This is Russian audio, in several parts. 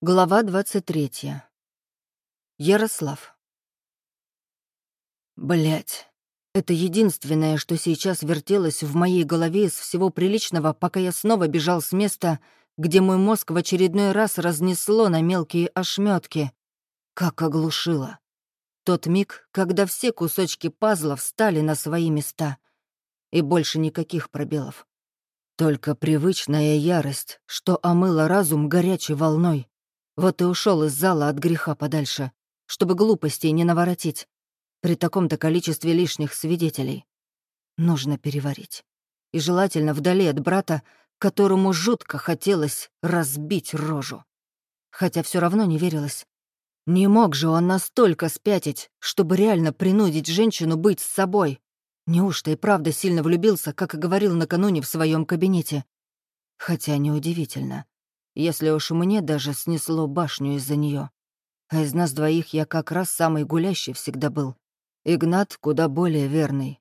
Глава 23. Ярослав. Блять, это единственное, что сейчас вертелось в моей голове из всего приличного, пока я снова бежал с места, где мой мозг в очередной раз разнесло на мелкие ошметки. Как оглушило. Тот миг, когда все кусочки пазла встали на свои места. И больше никаких пробелов. Только привычная ярость, что омыла разум горячей волной. Вот и ушел из зала от греха подальше, чтобы глупостей не наворотить. При таком-то количестве лишних свидетелей. Нужно переварить. И желательно вдали от брата, которому жутко хотелось разбить рожу. Хотя все равно не верилось. Не мог же он настолько спятить, чтобы реально принудить женщину быть с собой. Неужто и правда сильно влюбился, как и говорил накануне в своем кабинете? Хотя неудивительно если уж мне даже снесло башню из-за нее. А из нас двоих я как раз самый гулящий всегда был. Игнат куда более верный.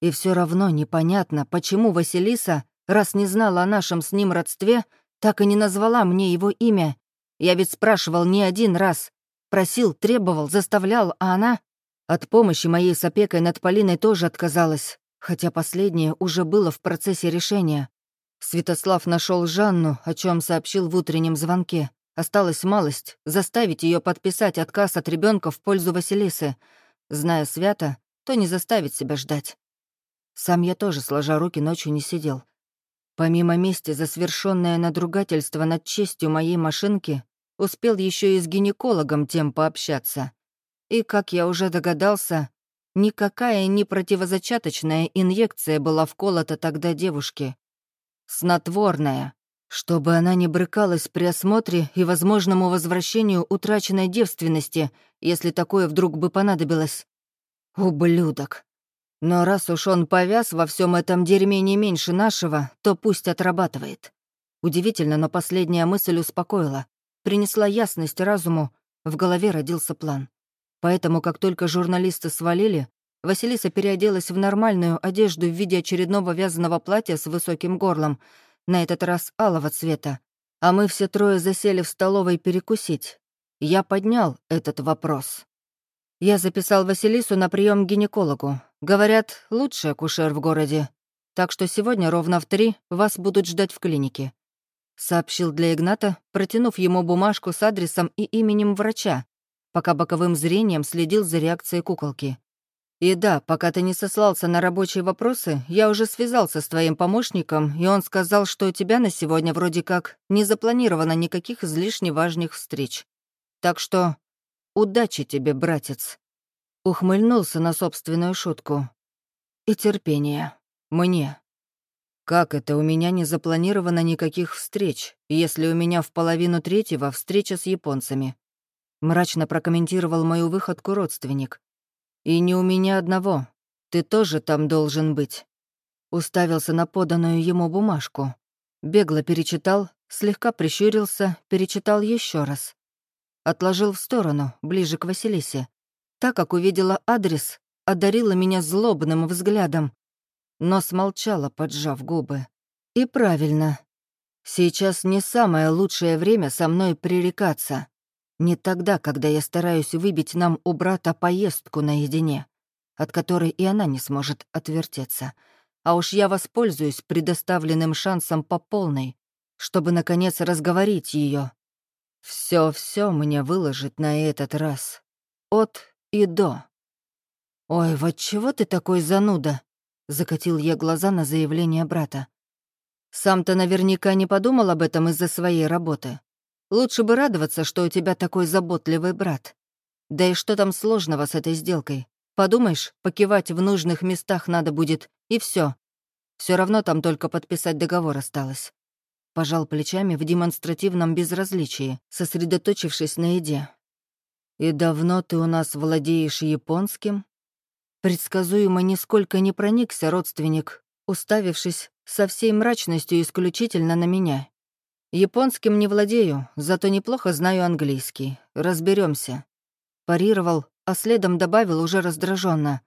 И все равно непонятно, почему Василиса, раз не знала о нашем с ним родстве, так и не назвала мне его имя. Я ведь спрашивал не один раз. Просил, требовал, заставлял, а она... От помощи моей с опекой над Полиной тоже отказалась, хотя последнее уже было в процессе решения. Святослав нашел Жанну, о чем сообщил в утреннем звонке. Осталась малость — заставить ее подписать отказ от ребенка в пользу Василисы. Зная свято, то не заставить себя ждать. Сам я тоже, сложа руки, ночью не сидел. Помимо мести за совершенное надругательство над честью моей машинки, успел еще и с гинекологом тем пообщаться. И, как я уже догадался, никакая не противозачаточная инъекция была вколота тогда девушке снотворное, чтобы она не брыкалась при осмотре и возможному возвращению утраченной девственности, если такое вдруг бы понадобилось. Ублюдок. Но раз уж он повяз во всем этом дерьме не меньше нашего, то пусть отрабатывает. Удивительно, но последняя мысль успокоила. Принесла ясность разуму, в голове родился план. Поэтому, как только журналисты свалили, Василиса переоделась в нормальную одежду в виде очередного вязаного платья с высоким горлом, на этот раз алого цвета. А мы все трое засели в столовой перекусить. Я поднял этот вопрос. Я записал Василису на прием к гинекологу. Говорят, лучший акушер в городе. Так что сегодня ровно в три вас будут ждать в клинике. Сообщил для Игната, протянув ему бумажку с адресом и именем врача, пока боковым зрением следил за реакцией куколки. И да, пока ты не сослался на рабочие вопросы, я уже связался с твоим помощником, и он сказал, что у тебя на сегодня вроде как не запланировано никаких излишне важных встреч. Так что удачи тебе, братец. Ухмыльнулся на собственную шутку. И терпение. Мне. Как это у меня не запланировано никаких встреч, если у меня в половину третьего встреча с японцами? Мрачно прокомментировал мою выходку родственник. «И не у меня одного. Ты тоже там должен быть». Уставился на поданную ему бумажку. Бегло перечитал, слегка прищурился, перечитал еще раз. Отложил в сторону, ближе к Василисе. Так как увидела адрес, одарила меня злобным взглядом, но смолчала, поджав губы. И правильно. Сейчас не самое лучшее время со мной пререкаться. Не тогда, когда я стараюсь выбить нам у брата поездку наедине, от которой и она не сможет отвертеться. А уж я воспользуюсь предоставленным шансом по полной, чтобы, наконец, разговорить ее. Все-все мне выложить на этот раз. От и до. «Ой, вот чего ты такой зануда?» — закатил я глаза на заявление брата. «Сам-то наверняка не подумал об этом из-за своей работы. Лучше бы радоваться, что у тебя такой заботливый брат. Да и что там сложного с этой сделкой? Подумаешь, покивать в нужных местах надо будет, и все. Все равно там только подписать договор осталось. Пожал плечами в демонстративном безразличии, сосредоточившись на еде. «И давно ты у нас владеешь японским?» Предсказуемо нисколько не проникся родственник, уставившись со всей мрачностью исключительно на меня. Японским не владею, зато неплохо знаю английский. Разберемся. Парировал, а следом добавил уже раздраженно.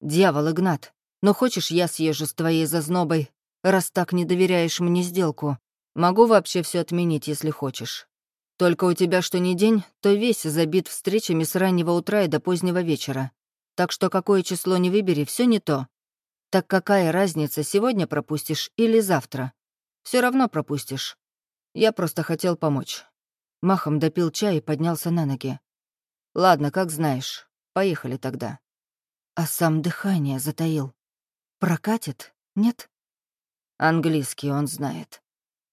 «Дьявол, Игнат, но хочешь, я съезжу с твоей зазнобой, раз так не доверяешь мне сделку? Могу вообще все отменить, если хочешь. Только у тебя что ни день, то весь забит встречами с раннего утра и до позднего вечера. Так что какое число не выбери, все не то. Так какая разница, сегодня пропустишь или завтра? Все равно пропустишь. Я просто хотел помочь. Махом допил чай и поднялся на ноги. Ладно, как знаешь. Поехали тогда. А сам дыхание затаил. Прокатит? Нет? Английский он знает.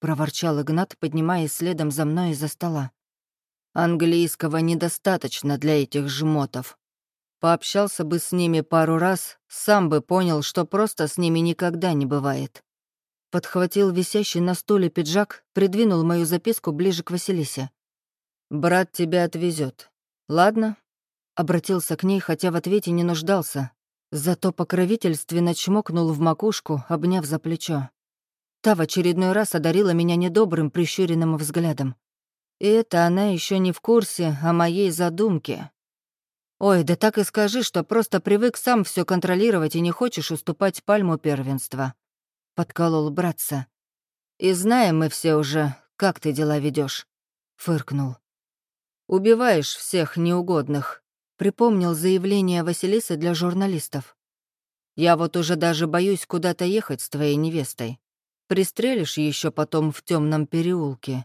— проворчал Игнат, поднимаясь следом за мной из-за стола. «Английского недостаточно для этих жмотов. Пообщался бы с ними пару раз, сам бы понял, что просто с ними никогда не бывает». Подхватил висящий на стуле пиджак, придвинул мою записку ближе к Василисе. «Брат тебя отвезет. Ладно?» Обратился к ней, хотя в ответе не нуждался. Зато покровительственно чмокнул в макушку, обняв за плечо. Та в очередной раз одарила меня недобрым прищуренным взглядом. И это она еще не в курсе о моей задумке. «Ой, да так и скажи, что просто привык сам все контролировать и не хочешь уступать пальму первенства», — подколол братца. «И знаем мы все уже, как ты дела ведешь, фыркнул. «Убиваешь всех неугодных», — припомнил заявление Василисы для журналистов. «Я вот уже даже боюсь куда-то ехать с твоей невестой. Пристрелишь еще потом в темном переулке.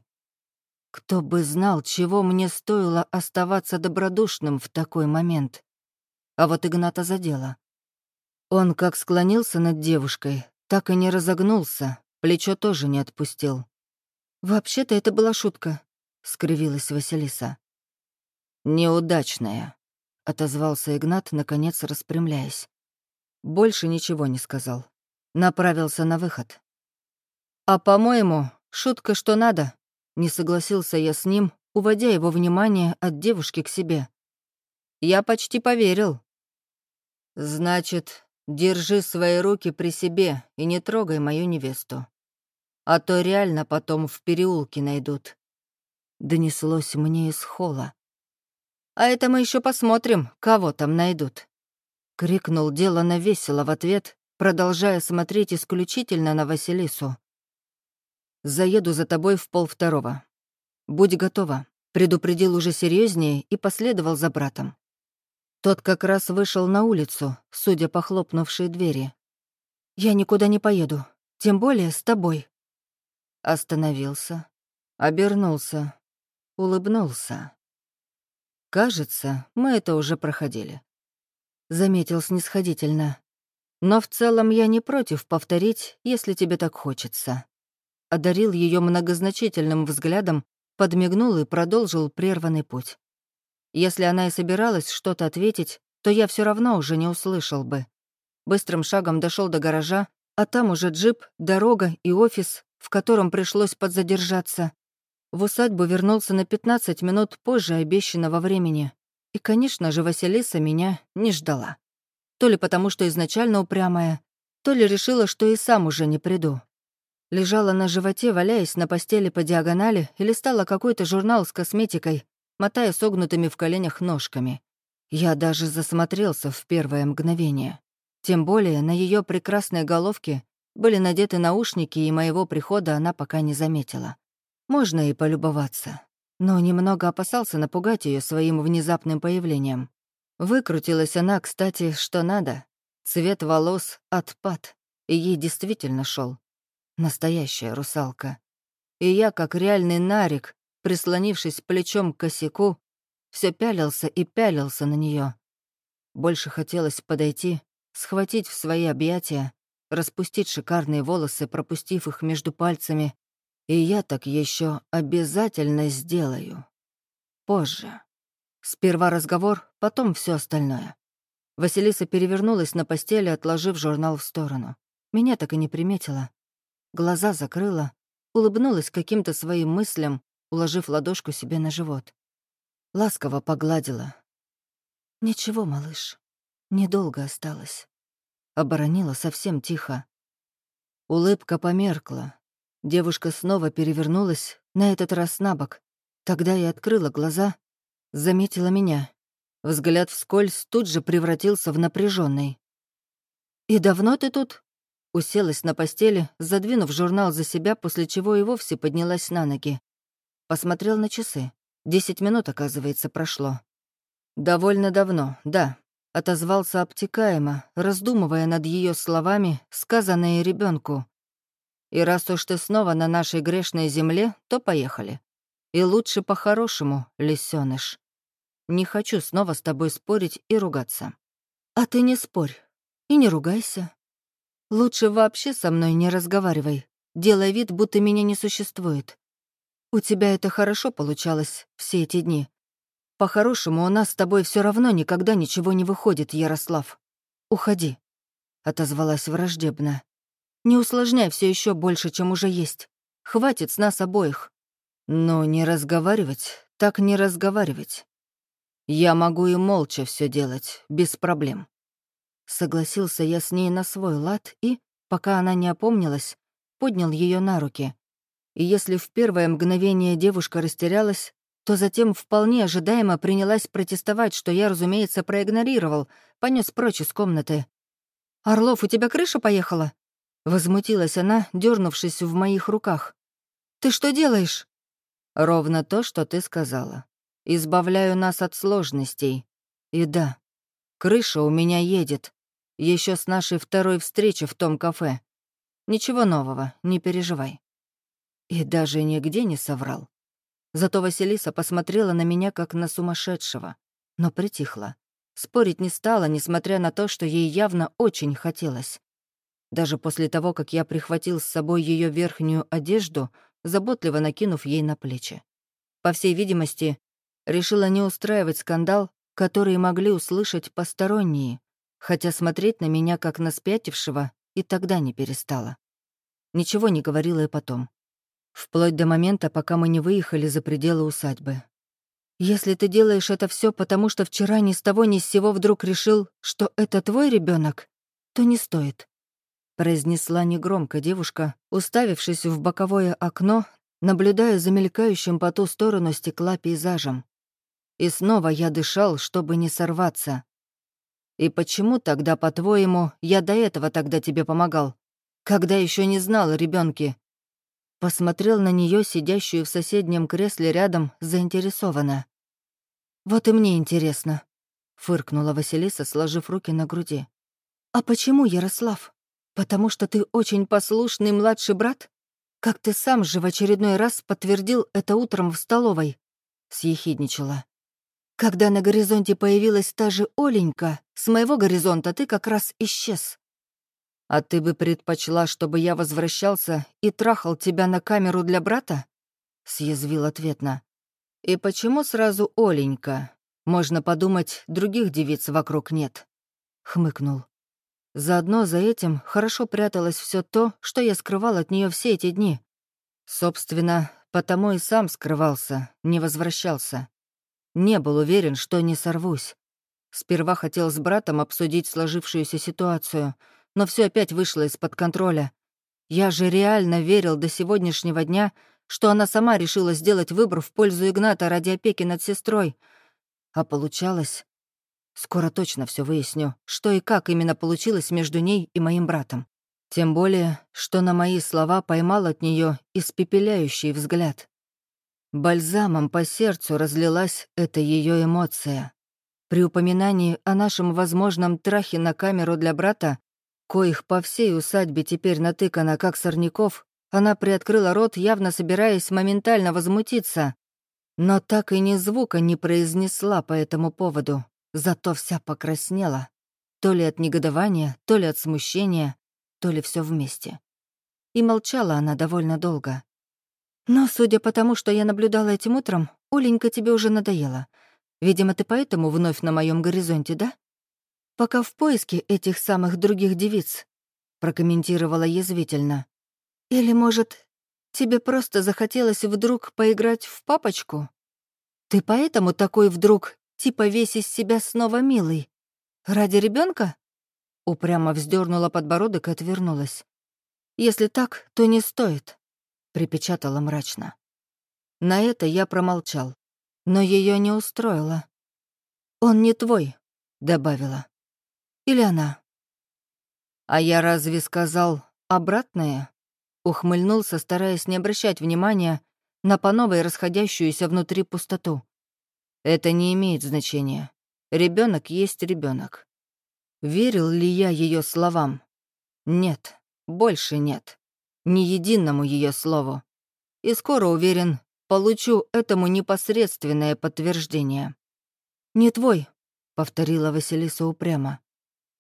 Кто бы знал, чего мне стоило оставаться добродушным в такой момент. А вот Игната задело. Он как склонился над девушкой, так и не разогнулся, плечо тоже не отпустил. «Вообще-то это была шутка», — скривилась Василиса. «Неудачная», — отозвался Игнат, наконец распрямляясь. Больше ничего не сказал. Направился на выход. «А, по-моему, шутка что надо», — не согласился я с ним, уводя его внимание от девушки к себе. «Я почти поверил». «Значит, держи свои руки при себе и не трогай мою невесту. А то реально потом в переулке найдут». Донеслось мне из холла. «А это мы еще посмотрим, кого там найдут», — крикнул делано весело в ответ, продолжая смотреть исключительно на Василису. Заеду за тобой в полвторого. Будь готова», — предупредил уже серьезнее и последовал за братом. Тот как раз вышел на улицу, судя по хлопнувшей двери. «Я никуда не поеду, тем более с тобой». Остановился, обернулся, улыбнулся. «Кажется, мы это уже проходили», — заметил снисходительно. «Но в целом я не против повторить, если тебе так хочется» одарил ее многозначительным взглядом, подмигнул и продолжил прерванный путь. Если она и собиралась что-то ответить, то я все равно уже не услышал бы. Быстрым шагом дошел до гаража, а там уже джип, дорога и офис, в котором пришлось подзадержаться. В усадьбу вернулся на 15 минут позже обещанного времени. И, конечно же, Василиса меня не ждала. То ли потому, что изначально упрямая, то ли решила, что и сам уже не приду лежала на животе, валяясь на постели по диагонали и листала какой-то журнал с косметикой, мотая согнутыми в коленях ножками. Я даже засмотрелся в первое мгновение. Тем более на ее прекрасной головке были надеты наушники, и моего прихода она пока не заметила. Можно и полюбоваться. Но немного опасался напугать ее своим внезапным появлением. Выкрутилась она, кстати, что надо. Цвет волос отпад, и ей действительно шел. Настоящая русалка. И я, как реальный нарик, прислонившись плечом к косяку, все пялился и пялился на нее. Больше хотелось подойти, схватить в свои объятия, распустить шикарные волосы, пропустив их между пальцами, и я так еще обязательно сделаю. Позже. Сперва разговор, потом все остальное. Василиса перевернулась на постели, отложив журнал в сторону. Меня так и не приметила глаза закрыла, улыбнулась каким-то своим мыслям, уложив ладошку себе на живот. Ласково погладила. «Ничего, малыш, недолго осталось». Оборонила совсем тихо. Улыбка померкла. Девушка снова перевернулась, на этот раз на бок. Тогда я открыла глаза, заметила меня. Взгляд вскользь тут же превратился в напряженный. «И давно ты тут?» Уселась на постели, задвинув журнал за себя, после чего и вовсе поднялась на ноги. Посмотрел на часы. Десять минут, оказывается, прошло. Довольно давно, да, отозвался обтекаемо, раздумывая над ее словами, сказанные ребенку. И раз уж ты снова на нашей грешной земле, то поехали. И лучше по-хорошему, лисёныш. Не хочу снова с тобой спорить и ругаться. А ты не спорь и не ругайся. Лучше вообще со мной не разговаривай, делая вид, будто меня не существует. У тебя это хорошо получалось все эти дни. По-хорошему, у нас с тобой все равно никогда ничего не выходит, Ярослав. Уходи, — отозвалась враждебно. Не усложняй все еще больше, чем уже есть. Хватит с нас обоих. Но не разговаривать, так не разговаривать. Я могу и молча все делать, без проблем. Согласился я с ней на свой лад и, пока она не опомнилась, поднял ее на руки. И если в первое мгновение девушка растерялась, то затем вполне ожидаемо принялась протестовать, что я, разумеется, проигнорировал, понес прочь из комнаты. «Орлов, у тебя крыша поехала?» Возмутилась она, дернувшись в моих руках. «Ты что делаешь?» «Ровно то, что ты сказала. Избавляю нас от сложностей. И да, крыша у меня едет. Еще с нашей второй встречи в том кафе. Ничего нового, не переживай. И даже нигде не соврал. Зато Василиса посмотрела на меня как на сумасшедшего, но притихла. Спорить не стала, несмотря на то, что ей явно очень хотелось. Даже после того, как я прихватил с собой ее верхнюю одежду, заботливо накинув ей на плечи. По всей видимости, решила не устраивать скандал, который могли услышать посторонние, хотя смотреть на меня как на спятившего и тогда не перестала. Ничего не говорила и потом. Вплоть до момента, пока мы не выехали за пределы усадьбы. «Если ты делаешь это все потому, что вчера ни с того ни с сего вдруг решил, что это твой ребенок, то не стоит», — произнесла негромко девушка, уставившись в боковое окно, наблюдая за мелькающим по ту сторону стекла пейзажем. И снова я дышал, чтобы не сорваться. И почему тогда, по-твоему, я до этого тогда тебе помогал? Когда еще не знал ребенке? Посмотрел на нее, сидящую в соседнем кресле рядом, заинтересованно. «Вот и мне интересно», — фыркнула Василиса, сложив руки на груди. «А почему, Ярослав? Потому что ты очень послушный младший брат? Как ты сам же в очередной раз подтвердил это утром в столовой?» — съехидничала. Когда на горизонте появилась та же Оленька, с моего горизонта ты как раз исчез. А ты бы предпочла, чтобы я возвращался и трахал тебя на камеру для брата? Съязвил ответно. И почему сразу Оленька? Можно подумать, других девиц вокруг нет. Хмыкнул. Заодно за этим хорошо пряталось все то, что я скрывал от нее все эти дни. Собственно, потому и сам скрывался, не возвращался. Не был уверен, что не сорвусь. Сперва хотел с братом обсудить сложившуюся ситуацию, но все опять вышло из-под контроля. Я же реально верил до сегодняшнего дня, что она сама решила сделать выбор в пользу Игната ради опеки над сестрой. А получалось... Скоро точно все выясню, что и как именно получилось между ней и моим братом. Тем более, что на мои слова поймал от нее испепеляющий взгляд. Бальзамом по сердцу разлилась эта ее эмоция. При упоминании о нашем возможном трахе на камеру для брата, коих по всей усадьбе теперь натыкано как сорняков, она приоткрыла рот, явно собираясь моментально возмутиться, но так и ни звука не произнесла по этому поводу, зато вся покраснела. То ли от негодования, то ли от смущения, то ли все вместе. И молчала она довольно долго. Но, судя по тому, что я наблюдала этим утром, Оленька тебе уже надоела. Видимо, ты поэтому вновь на моем горизонте, да? Пока в поиске этих самых других девиц, прокомментировала язвительно. Или, может, тебе просто захотелось вдруг поиграть в папочку? Ты поэтому такой вдруг, типа весь из себя снова милый? Ради ребенка? Упрямо вздернула подбородок и отвернулась. Если так, то не стоит припечатала мрачно. На это я промолчал, но ее не устроило. «Он не твой», — добавила. «Или она?» «А я разве сказал обратное?» Ухмыльнулся, стараясь не обращать внимания на по новой расходящуюся внутри пустоту. Это не имеет значения. Ребенок есть ребенок. Верил ли я ее словам? Нет, больше нет. Ни единому ее слову. И скоро, уверен, получу этому непосредственное подтверждение. «Не твой», — повторила Василиса упрямо.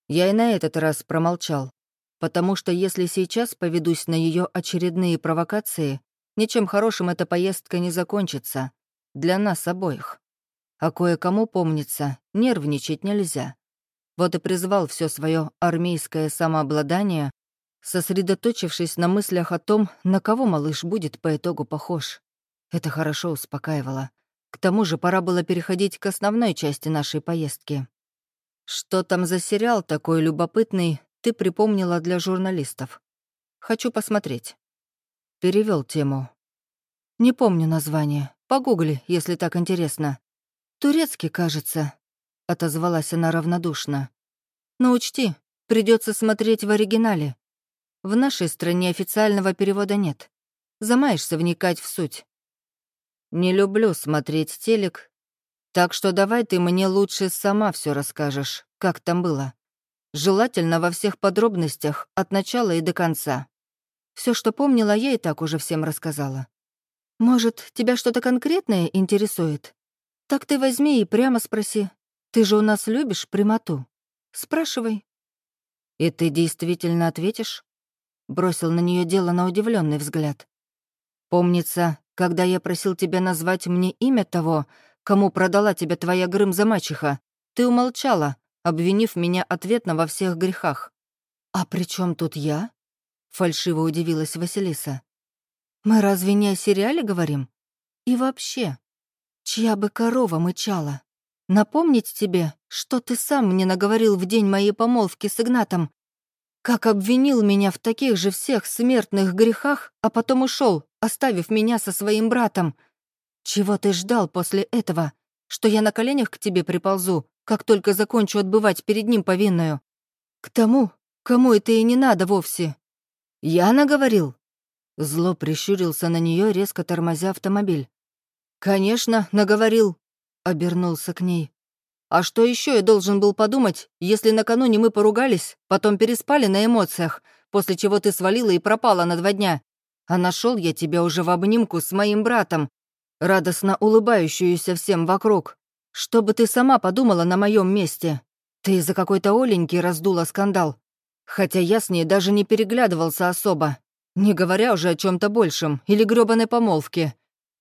Я и на этот раз промолчал, потому что если сейчас поведусь на ее очередные провокации, ничем хорошим эта поездка не закончится. Для нас обоих. А кое-кому, помнится, нервничать нельзя. Вот и призвал все свое армейское самообладание, сосредоточившись на мыслях о том, на кого малыш будет по итогу похож. Это хорошо успокаивало. К тому же пора было переходить к основной части нашей поездки. Что там за сериал такой любопытный, ты припомнила для журналистов. Хочу посмотреть. Перевел тему. Не помню название. Погугли, если так интересно. Турецкий, кажется. Отозвалась она равнодушно. Но учти, придется смотреть в оригинале. В нашей стране официального перевода нет. Замаешься вникать в суть. Не люблю смотреть телек, так что давай ты мне лучше сама все расскажешь, как там было. Желательно во всех подробностях, от начала и до конца. Все, что помнила, я и так уже всем рассказала. Может, тебя что-то конкретное интересует? Так ты возьми и прямо спроси. Ты же у нас любишь прямоту. Спрашивай. И ты действительно ответишь? Бросил на нее дело на удивленный взгляд. Помнится, когда я просил тебя назвать мне имя того, кому продала тебя твоя Грымза-мачеха, ты умолчала, обвинив меня ответно во всех грехах. «А при чем тут я?» — фальшиво удивилась Василиса. «Мы разве не о сериале говорим? И вообще, чья бы корова мычала? Напомнить тебе, что ты сам мне наговорил в день моей помолвки с Игнатом, как обвинил меня в таких же всех смертных грехах, а потом ушел, оставив меня со своим братом. Чего ты ждал после этого? Что я на коленях к тебе приползу, как только закончу отбывать перед ним повинную? К тому, кому это и не надо вовсе. Я наговорил. Зло прищурился на нее, резко тормозя автомобиль. «Конечно, наговорил», — обернулся к ней. А что еще я должен был подумать, если накануне мы поругались, потом переспали на эмоциях, после чего ты свалила и пропала на два дня? А нашел я тебя уже в обнимку с моим братом, радостно улыбающуюся всем вокруг. Что бы ты сама подумала на моем месте? Ты из-за какой-то Оленьки раздула скандал. Хотя я с ней даже не переглядывался особо, не говоря уже о чем то большем или грёбаной помолвке.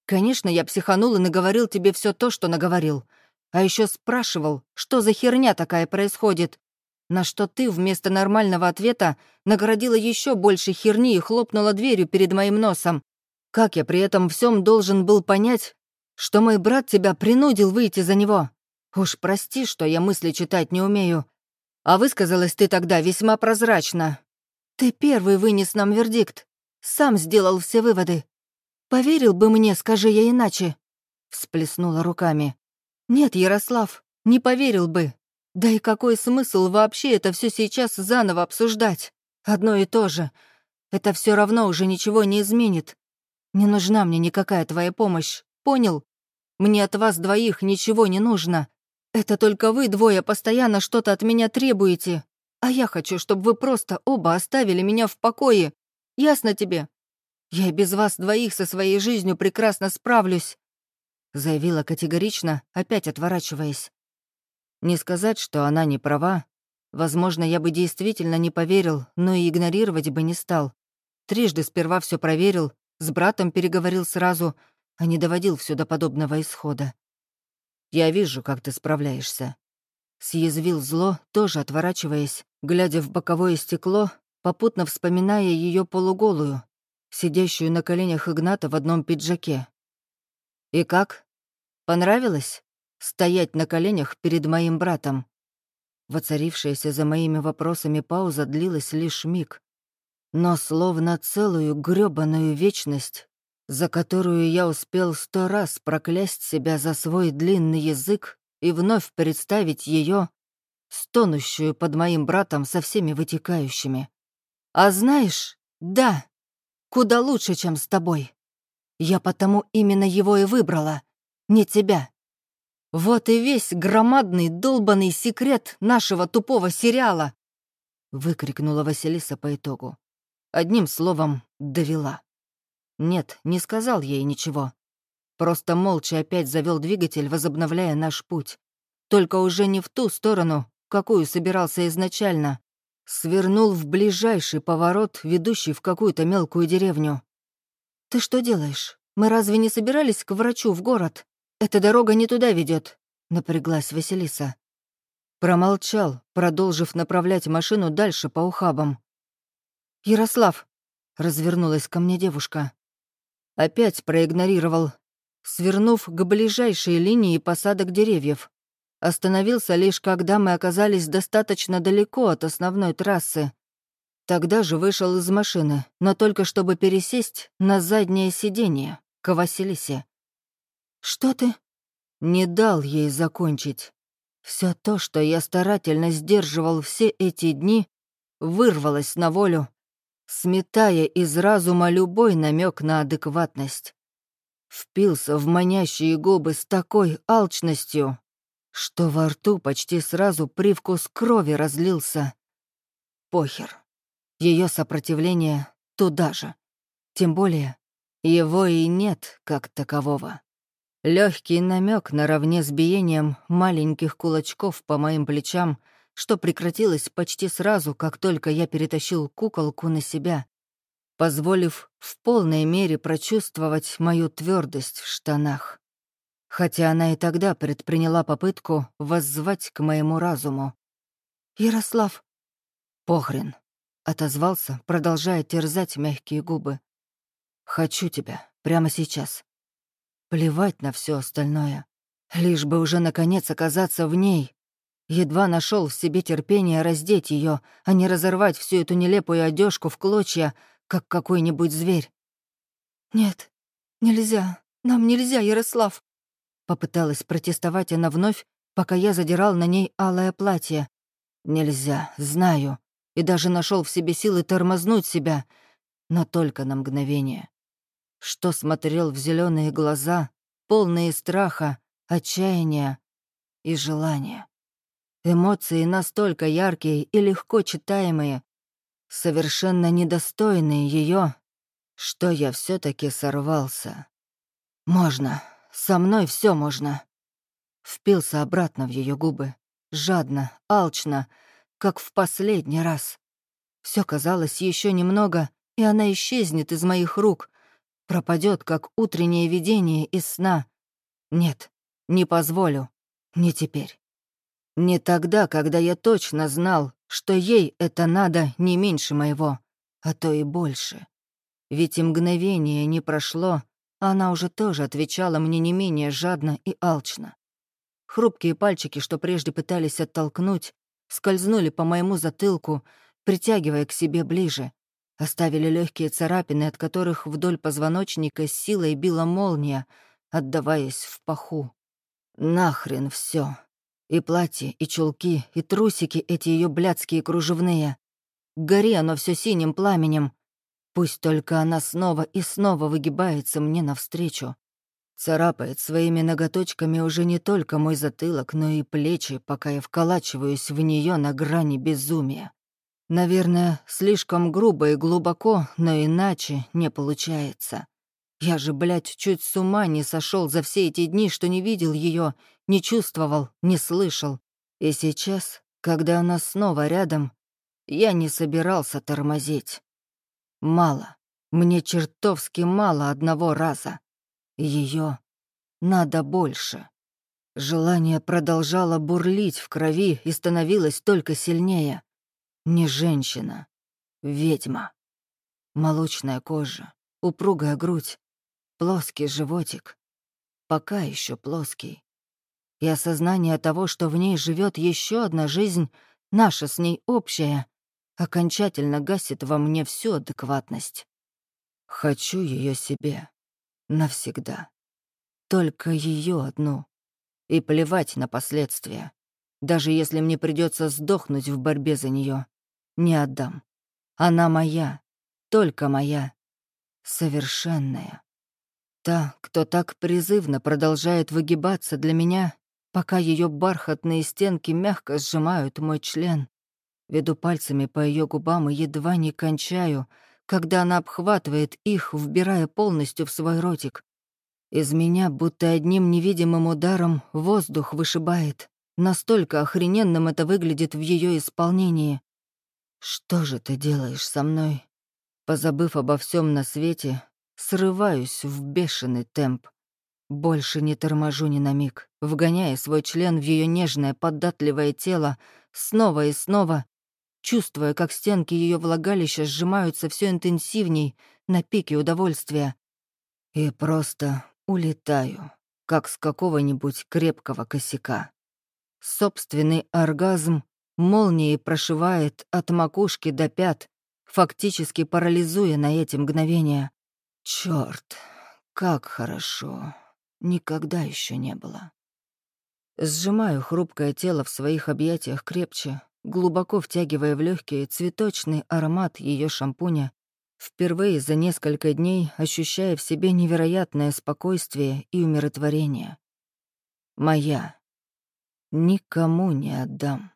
Конечно, я психанул и наговорил тебе все то, что наговорил. А еще спрашивал, что за херня такая происходит. На что ты вместо нормального ответа наградила еще больше херни и хлопнула дверью перед моим носом. Как я при этом всем должен был понять, что мой брат тебя принудил выйти за него? Уж прости, что я мысли читать не умею. А высказалась ты тогда весьма прозрачно. Ты первый вынес нам вердикт. Сам сделал все выводы. Поверил бы мне, скажи я иначе. Всплеснула руками. Нет, Ярослав, не поверил бы. Да и какой смысл вообще это все сейчас заново обсуждать? Одно и то же. Это все равно уже ничего не изменит. Не нужна мне никакая твоя помощь, понял? Мне от вас двоих ничего не нужно. Это только вы двое постоянно что-то от меня требуете. А я хочу, чтобы вы просто оба оставили меня в покое. Ясно тебе? Я без вас двоих со своей жизнью прекрасно справлюсь заявила категорично, опять отворачиваясь. Не сказать, что она не права. Возможно, я бы действительно не поверил, но и игнорировать бы не стал. Трижды сперва все проверил, с братом переговорил сразу, а не доводил все до подобного исхода. «Я вижу, как ты справляешься». Съязвил зло, тоже отворачиваясь, глядя в боковое стекло, попутно вспоминая ее полуголую, сидящую на коленях Игната в одном пиджаке. «И как? Понравилось? Стоять на коленях перед моим братом?» Воцарившаяся за моими вопросами пауза длилась лишь миг. Но словно целую грёбаную вечность, за которую я успел сто раз проклясть себя за свой длинный язык и вновь представить ее, стонущую под моим братом со всеми вытекающими. «А знаешь, да, куда лучше, чем с тобой». Я потому именно его и выбрала, не тебя. Вот и весь громадный долбанный секрет нашего тупого сериала!» Выкрикнула Василиса по итогу. Одним словом, довела. Нет, не сказал ей ничего. Просто молча опять завел двигатель, возобновляя наш путь. Только уже не в ту сторону, какую собирался изначально. Свернул в ближайший поворот, ведущий в какую-то мелкую деревню. «Ты что делаешь? Мы разве не собирались к врачу в город? Эта дорога не туда ведет, напряглась Василиса. Промолчал, продолжив направлять машину дальше по ухабам. «Ярослав!» — развернулась ко мне девушка. Опять проигнорировал, свернув к ближайшей линии посадок деревьев. Остановился лишь когда мы оказались достаточно далеко от основной трассы. Тогда же вышел из машины, но только чтобы пересесть на заднее сиденье, к Василисе. «Что ты?» Не дал ей закончить. Все то, что я старательно сдерживал все эти дни, вырвалось на волю, сметая из разума любой намек на адекватность. Впился в манящие губы с такой алчностью, что во рту почти сразу привкус крови разлился. Похер. Ее сопротивление туда же. Тем более, его и нет как такового. Легкий намек наравне с биением маленьких кулачков по моим плечам, что прекратилось почти сразу, как только я перетащил куколку на себя, позволив в полной мере прочувствовать мою твердость в штанах. Хотя она и тогда предприняла попытку воззвать к моему разуму. «Ярослав!» «Похрен!» — отозвался, продолжая терзать мягкие губы. «Хочу тебя прямо сейчас. Плевать на все остальное. Лишь бы уже наконец оказаться в ней. Едва нашел в себе терпение раздеть ее, а не разорвать всю эту нелепую одежку в клочья, как какой-нибудь зверь. «Нет, нельзя, нам нельзя, Ярослав!» Попыталась протестовать она вновь, пока я задирал на ней алое платье. «Нельзя, знаю», и даже нашел в себе силы тормознуть себя, но только на мгновение что смотрел в зеленые глаза, полные страха, отчаяния и желания. Эмоции настолько яркие и легко читаемые, совершенно недостойные ее, что я все таки сорвался. «Можно, со мной все можно». Впился обратно в ее губы, жадно, алчно, как в последний раз. Все казалось еще немного, и она исчезнет из моих рук, пропадет, как утреннее видение из сна. Нет, не позволю. Не теперь. Не тогда, когда я точно знал, что ей это надо не меньше моего, а то и больше. Ведь и мгновение не прошло, а она уже тоже отвечала мне не менее жадно и алчно. Хрупкие пальчики, что прежде пытались оттолкнуть, скользнули по моему затылку, притягивая к себе ближе, Оставили легкие царапины, от которых вдоль позвоночника с силой била молния, отдаваясь в паху. Нахрен все. И платье, и чулки, и трусики эти ее блядские кружевные. Гори оно все синим пламенем. Пусть только она снова и снова выгибается мне навстречу. Царапает своими ноготочками уже не только мой затылок, но и плечи, пока я вколачиваюсь в нее на грани безумия. Наверное, слишком грубо и глубоко, но иначе не получается. Я же, блядь, чуть с ума не сошел за все эти дни, что не видел ее, не чувствовал, не слышал. И сейчас, когда она снова рядом, я не собирался тормозить. Мало. Мне чертовски мало одного раза. Ее надо больше. Желание продолжало бурлить в крови и становилось только сильнее. Не женщина, ведьма. Молочная кожа, упругая грудь, плоский животик. Пока еще плоский. И осознание того, что в ней живет еще одна жизнь, наша с ней общая, окончательно гасит во мне всю адекватность. Хочу ее себе. Навсегда. Только ее одну. И плевать на последствия. Даже если мне придется сдохнуть в борьбе за нее не отдам. Она моя, только моя, совершенная. Та, кто так призывно продолжает выгибаться для меня, пока ее бархатные стенки мягко сжимают мой член. Веду пальцами по ее губам и едва не кончаю, когда она обхватывает их, вбирая полностью в свой ротик. Из меня будто одним невидимым ударом воздух вышибает. Настолько охрененным это выглядит в ее исполнении. «Что же ты делаешь со мной?» Позабыв обо всем на свете, срываюсь в бешеный темп. Больше не торможу ни на миг, вгоняя свой член в ее нежное, податливое тело снова и снова, чувствуя, как стенки ее влагалища сжимаются все интенсивней на пике удовольствия. И просто улетаю, как с какого-нибудь крепкого косяка. Собственный оргазм молнией прошивает от макушки до пят, фактически парализуя на эти мгновения. Черт, как хорошо. Никогда еще не было. Сжимаю хрупкое тело в своих объятиях крепче, глубоко втягивая в легкий цветочный аромат ее шампуня, впервые за несколько дней ощущая в себе невероятное спокойствие и умиротворение. Моя. Никому не отдам.